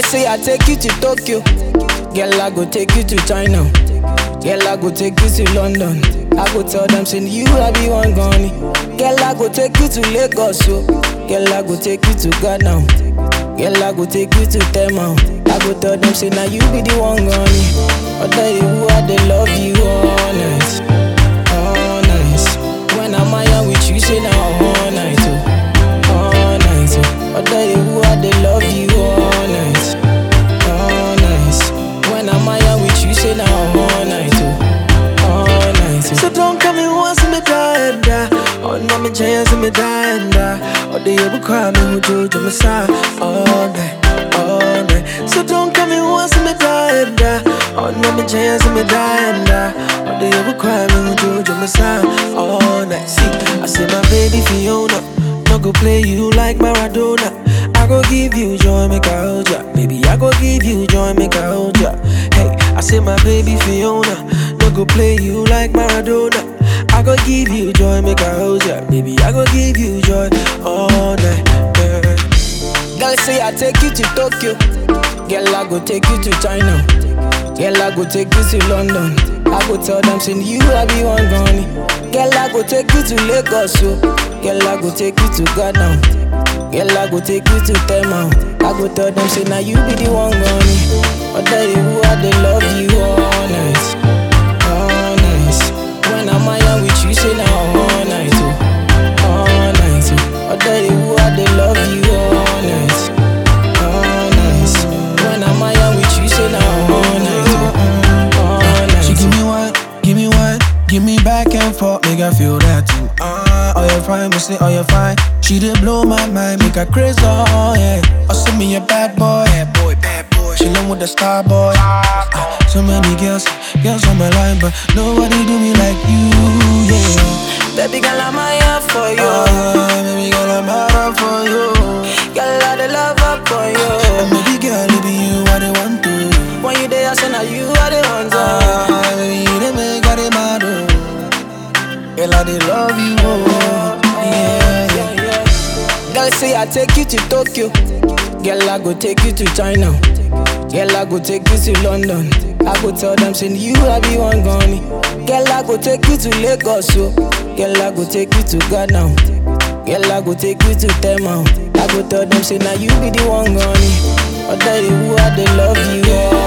Girl say I take you to Tokyo. Girl I go take you to China. Girl I go take you to London. I go tell them say you I be one gunny. Girl I go take you to Lagos. So. Girl I go take you to Ghana. Girl I go take you to Tema. I go tell them say now you be the one gunny. I tell you I they love you honest. Oh, no, me chance me die and die. Oh, they ever cry me who do to me side all night, all night. So don't come in once me die and die. Oh, no, me chance me die and die. Oh, they ever cry me who do to me side all night. See, I say my baby Fiona, no go play you like Maradona. I go give you joy, make I hold ya. Baby, I go give you joy, make I hold ya. Hey, I say my baby Fiona, no go play you like Maradona. I go give you joy, make I hold ya. Baby, I go give you joy all night. Yeah. Girl say I take you to Tokyo. Girl I go take you to China. Girl I go take you to London. I go tell them say you I be one gunny. Girl I go take you to Lagos. So. Girl I go take you to Ghana. Girl I go take you to Tema. I go tell them say now you be the one. I tell you who I they love you honest, honest. Give me back and forth, make I feel that too. Uh, oh you fine, me say oh you fine. She did blow my mind, make her crazy, oh yeah. Oh send me a bad boy, bad boy, bad boy. She love with the star boy. Uh, so many girls, girls on my line, but nobody do me like you, yeah. Baby girl, I'm here for you. Love you, oh. Yeah, yeah. Girl say I take you to Tokyo. Girl I go take you to China. Girl I go take you to London. I go tell them say you I be one gunny. Girl I go take you to Lagos. So. Girl I go take you to Ghana. Girl I go take you to Tema. I go tell them say now you be the one. I tell you who I they love you